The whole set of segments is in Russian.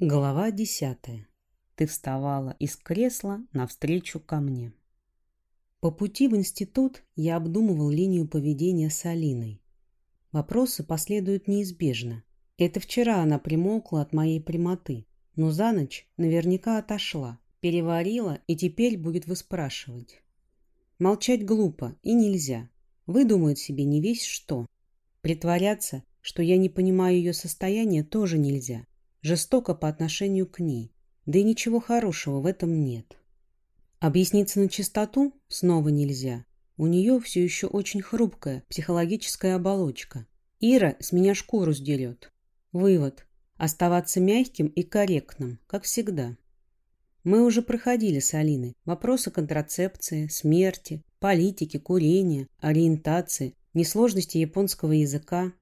Глава десятая. Ты вставала из кресла навстречу ко мне. По пути в институт я обдумывал линию поведения с Алиной. Вопросы последуют неизбежно. Это вчера она примолкла от моей прямоты, но за ночь наверняка отошла, переварила и теперь будет выспрашивать. Молчать глупо и нельзя. Выдумают себе не весь что. Притворяться, что я не понимаю ее состояние, тоже нельзя жестоко по отношению к ней, да и ничего хорошего в этом нет. Объясниться на чистоту снова нельзя. У нее все еще очень хрупкая психологическая оболочка. Ира с меня шкуру сдерет. Вывод. Оставаться мягким и корректным, как всегда. Мы уже проходили с Алиной вопросы контрацепции, смерти, политики, курения, ориентации, несложности японского языка.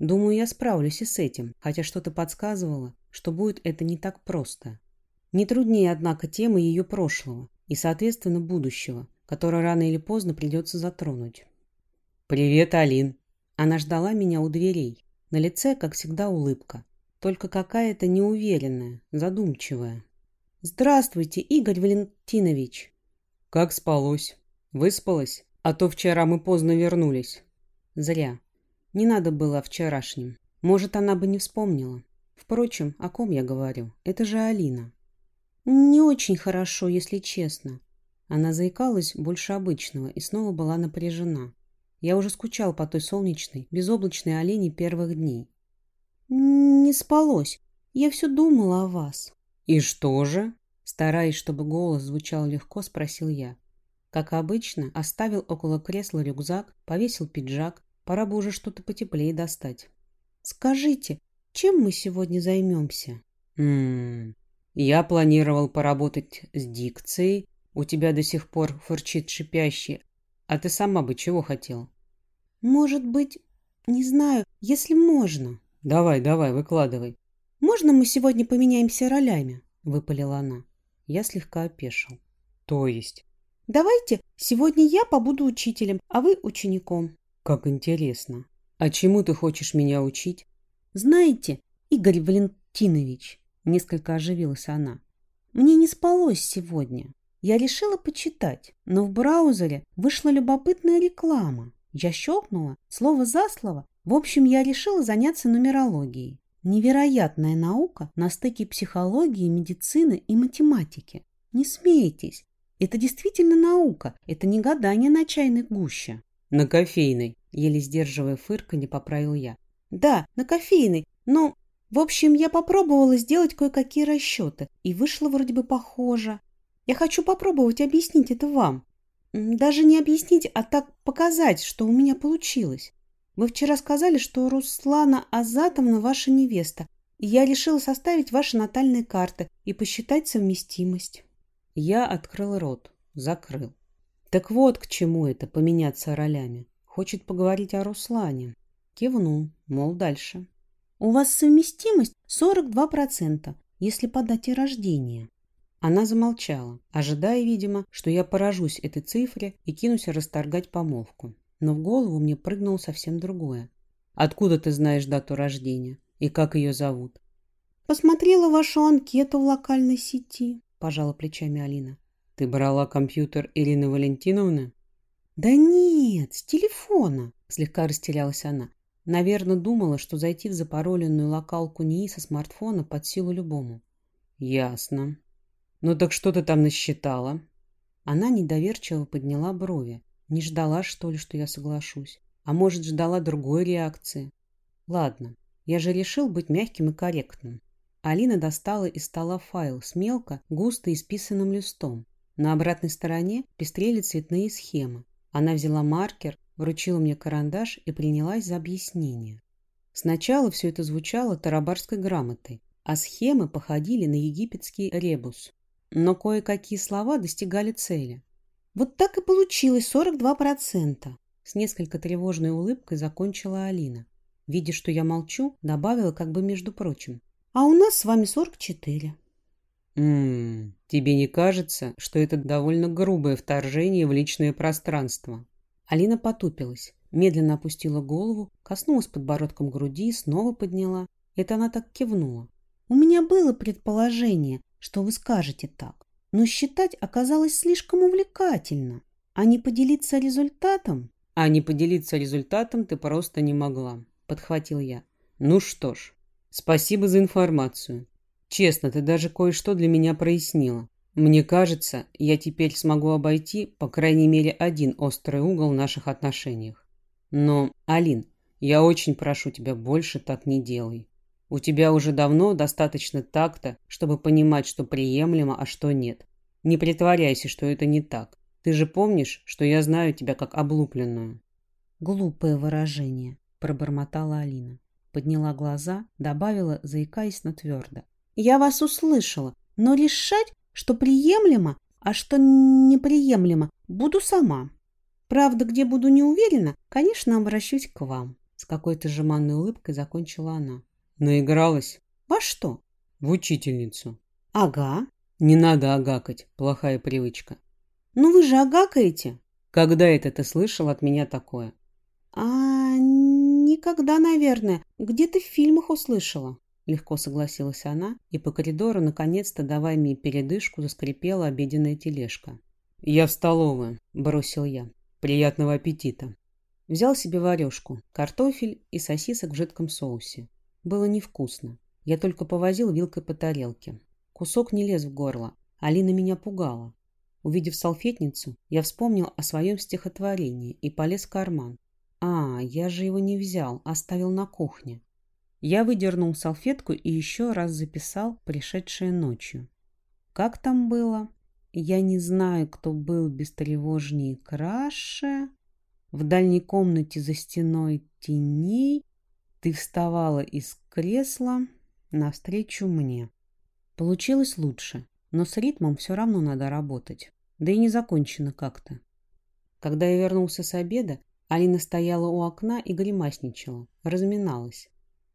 Думаю, я справлюсь и с этим, хотя что-то подсказывало, что будет это не так просто. Не труднее, однако, темы ее прошлого и, соответственно, будущего, которое рано или поздно придется затронуть. «Привет, Алин!» Она ждала меня у дверей. На лице, как всегда, улыбка. Только какая-то неуверенная, задумчивая. «Здравствуйте, Игорь Валентинович!» «Как спалось? Выспалась? А то вчера мы поздно вернулись». «Зря. Не надо было о вчерашнем. Может, она бы не вспомнила. Впрочем, о ком я говорю? Это же Алина. Не очень хорошо, если честно. Она заикалась больше обычного и снова была напряжена. Я уже скучал по той солнечной, безоблачной Алине первых дней. Не спалось. Я все думала о вас. И что же? Стараясь, чтобы голос звучал легко, спросил я. Как обычно, оставил около кресла рюкзак, повесил пиджак. Пора бы уже что-то потеплее достать. «Скажите, чем мы сегодня займемся? Ммм, я планировал поработать с дикцией. У тебя до сих пор фырчит шипящий. А ты сама бы чего хотел? Может быть, не знаю, если можно. Давай, давай, выкладывай. Можно мы сегодня поменяемся ролями? Выпалила она. Я слегка опешил. То есть? Давайте, сегодня я побуду учителем, а вы учеником. Как интересно. А чему ты хочешь меня учить? «Знаете, Игорь Валентинович», — несколько оживилась она, «мне не спалось сегодня. Я решила почитать, но в браузере вышла любопытная реклама. Я щелкнула, слово за слово. В общем, я решила заняться нумерологией. Невероятная наука на стыке психологии, медицины и математики. Не смейтесь, это действительно наука, это не гадание на чайной гуще. На кофейной, еле сдерживая фырка, не поправил я. Да, на кофейной. Но, в общем, я попробовала сделать кое-какие расчеты, и вышло вроде бы похоже. Я хочу попробовать объяснить это вам. Даже не объяснить, а так показать, что у меня получилось. Вы вчера сказали, что Руслана Азатовна ваша невеста, и я решила составить ваши натальные карты и посчитать совместимость. Я открыл рот, закрыл. Так вот к чему это поменяться ролями. Хочет поговорить о Руслане. Кивнул, мол, дальше. У вас совместимость 42%, если по дате рождения. Она замолчала, ожидая, видимо, что я поражусь этой цифре и кинусь расторгать помолвку. Но в голову мне прыгнуло совсем другое. Откуда ты знаешь дату рождения? И как ее зовут? Посмотрела вашу анкету в локальной сети, пожала плечами Алина. Ты брала компьютер Ирины Валентиновны? Да нет, с телефона, слегка растерялась она. Наверное, думала, что зайти в запароленную локалку НИИ со смартфона под силу любому. Ясно. Ну так что ты там насчитала? Она недоверчиво подняла брови. Не ждала, что ли, что я соглашусь? А может, ждала другой реакции? Ладно, я же решил быть мягким и корректным. Алина достала из стола файл с мелко, густо исписанным листом. На обратной стороне пестрели цветные схемы. Она взяла маркер, вручила мне карандаш и принялась за объяснение. Сначала все это звучало тарабарской грамотой, а схемы походили на египетский ребус. Но кое-какие слова достигали цели. Вот так и получилось 42%. С несколько тревожной улыбкой закончила Алина. Видя, что я молчу, добавила как бы между прочим. А у нас с вами 44. «Ммм, тебе не кажется, что это довольно грубое вторжение в личное пространство?» Алина потупилась, медленно опустила голову, коснулась подбородком груди, снова подняла. Это она так кивнула. У меня было предположение, что вы скажете так, но считать оказалось слишком увлекательно. А не поделиться результатом? А не поделиться результатом ты просто не могла, подхватил я. Ну что ж, спасибо за информацию. Честно, ты даже кое-что для меня прояснила. Мне кажется, я теперь смогу обойти, по крайней мере, один острый угол в наших отношениях. Но, Алин, я очень прошу тебя, больше так не делай. У тебя уже давно достаточно такта, чтобы понимать, что приемлемо, а что нет. Не притворяйся, что это не так. Ты же помнишь, что я знаю тебя как облупленную. Глупое выражение, пробормотала Алина. Подняла глаза, добавила, заикаясь, но твердо. Я вас услышала, но решать, что приемлемо, а что неприемлемо, буду сама. Правда, где буду не уверена, конечно, обращусь к вам. С какой-то жеманной улыбкой закончила она. Наигралась? Во что? В учительницу. Ага. Не надо агакать, плохая привычка. Ну вы же агакаете. Когда это ты слышал от меня такое? А, никогда, наверное. Где-то в фильмах услышала. Легко согласилась она, и по коридору, наконец-то, давая мне передышку, заскрипела обеденная тележка. «Я в столовую», — бросил я. «Приятного аппетита». Взял себе варежку, картофель и сосисок в жидком соусе. Было невкусно. Я только повозил вилкой по тарелке. Кусок не лез в горло. Алина меня пугала. Увидев салфетницу, я вспомнил о своем стихотворении и полез в карман. А, я же его не взял, оставил на кухне. Я выдернул салфетку и еще раз записал пришедшее ночью. Как там было? Я не знаю, кто был бестревожнее краше. В дальней комнате за стеной теней ты вставала из кресла навстречу мне. Получилось лучше, но с ритмом все равно надо работать. Да и не закончено как-то. Когда я вернулся с обеда, Алина стояла у окна и гримасничала, разминалась.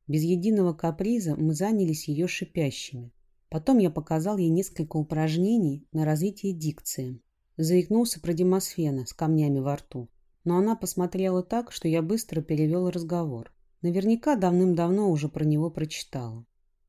Без единого каприза мы занялись ее шипящими. Потом я показал ей несколько упражнений на развитие дикции. Заикнулся про Демосфена с камнями во рту. Но она посмотрела так, что я быстро перевел разговор. Наверняка давным-давно уже про него прочитала.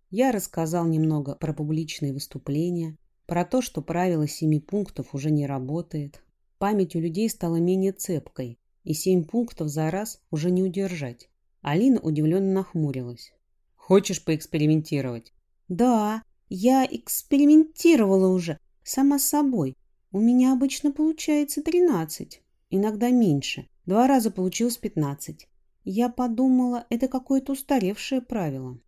Я рассказал немного про публичные выступления, про то, что правило семи пунктов уже не работает. Память у людей стала менее цепкой, и семь пунктов за раз уже не удержать. Алина удивленно нахмурилась. «Хочешь поэкспериментировать?» «Да, я экспериментировала уже, сама собой. У меня обычно получается тринадцать, иногда меньше. Два раза получилось пятнадцать. Я подумала, это какое-то устаревшее правило.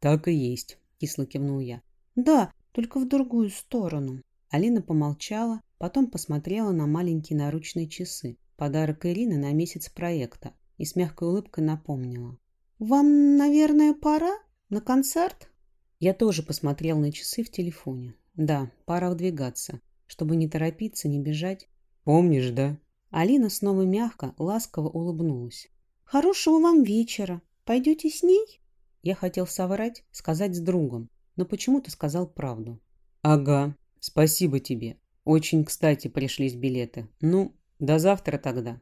Так и есть, кисло кивнул я. Да, только в другую сторону. Алина помолчала, потом посмотрела на маленькие наручные часы, подарок Ирины на месяц проекта, и с мягкой улыбкой напомнила. «Вам, наверное, пора? На концерт?» Я тоже посмотрел на часы в телефоне. Да, пора выдвигаться, чтобы не торопиться, не бежать. «Помнишь, да?» Алина снова мягко, ласково улыбнулась. Хорошего вам вечера. Пойдете с ней? Я хотел соврать, сказать с другом, но почему-то сказал правду. Ага, спасибо тебе. Очень кстати пришлись билеты. Ну, до завтра тогда.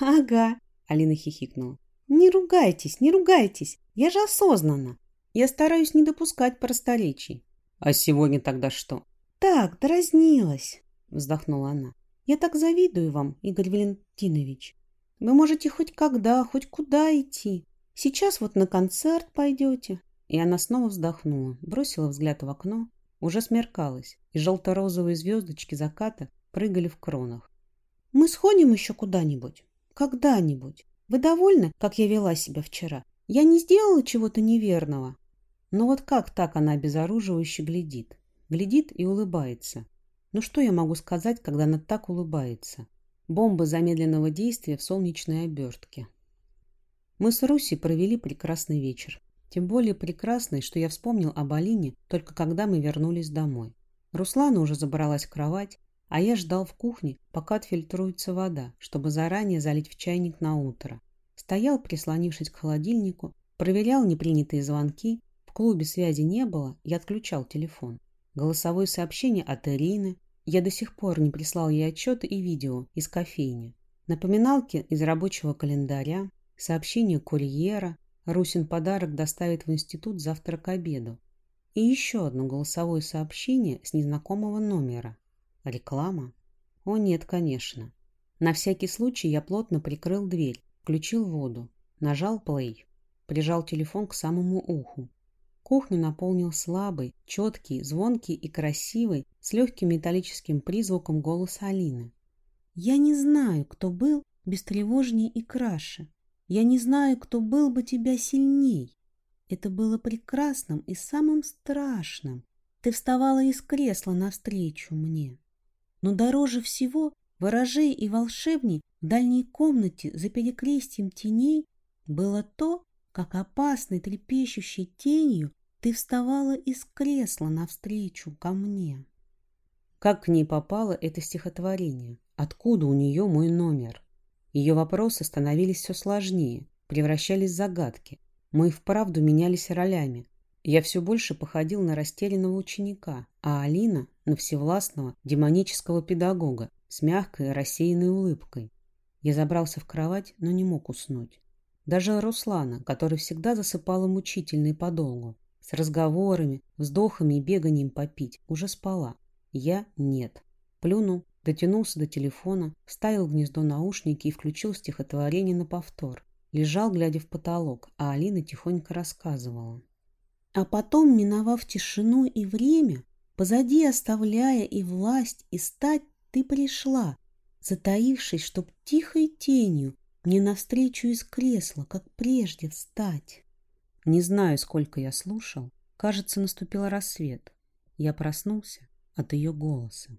Ага, Алина хихикнула. Не ругайтесь, не ругайтесь. Я же осознанно. Я стараюсь не допускать просторечий. А сегодня тогда что? Так, дразнилась, вздохнула она. Я так завидую вам, Игорь Валентинович. Вы можете хоть когда, хоть куда идти. Сейчас вот на концерт пойдете». И она снова вздохнула, бросила взгляд в окно. Уже смеркалось, и желто-розовые звездочки заката прыгали в кронах. «Мы сходим еще куда-нибудь? Когда-нибудь? Вы довольны, как я вела себя вчера? Я не сделала чего-то неверного?» Но вот как так она обезоруживающе глядит? Глядит и улыбается. Ну что я могу сказать, когда она так улыбается? Бомбы замедленного действия в солнечной обертке. Мы с Руси провели прекрасный вечер. Тем более прекрасный, что я вспомнил об Алине только когда мы вернулись домой. Руслана уже забралась в кровать, а я ждал в кухне, пока отфильтруется вода, чтобы заранее залить в чайник на утро. Стоял, прислонившись к холодильнику, проверял непринятые звонки. В клубе связи не было, я отключал телефон. Голосовое сообщение от Ирины, я до сих пор не прислал ей отчеты и видео из кофейни. Напоминалки из рабочего календаря, сообщение курьера. Русин подарок доставит в институт завтра к обеду. и еще одно голосовое сообщение с незнакомого номера. Реклама? О нет, конечно. На всякий случай я плотно прикрыл дверь, включил воду, нажал плей, прижал телефон к самому уху. Кухню наполнил слабый, четкий, звонкий и красивый, с легким металлическим призвуком голос Алины. «Я не знаю, кто был бестревожней и краше. Я не знаю, кто был бы тебя сильней. Это было прекрасным и самым страшным. Ты вставала из кресла навстречу мне. Но дороже всего, ворожей и волшебней, в дальней комнате за перекрестием теней было то, как опасной трепещущей тенью ты вставала из кресла навстречу ко мне. Как к ней попало это стихотворение? Откуда у нее мой номер? Ее вопросы становились все сложнее, превращались в загадки. Мы вправду менялись ролями. Я все больше походил на растерянного ученика, а Алина – на всевластного демонического педагога с мягкой рассеянной улыбкой. Я забрался в кровать, но не мог уснуть. Даже Руслана, который всегда засыпала мучительно и подолгу, с разговорами, вздохами и беганием попить, уже спала. Я – нет. Плюнул, дотянулся до телефона, вставил гнездо наушники и включил стихотворение на повтор. Лежал, глядя в потолок, а Алина тихонько рассказывала. А потом, миновав тишину и время, позади оставляя и власть, и стать, ты пришла, затаившись, чтоб тихой тенью мне навстречу из кресла, как прежде, встать. Не знаю, сколько я слушал. Кажется, наступил рассвет. Я проснулся от ее голоса.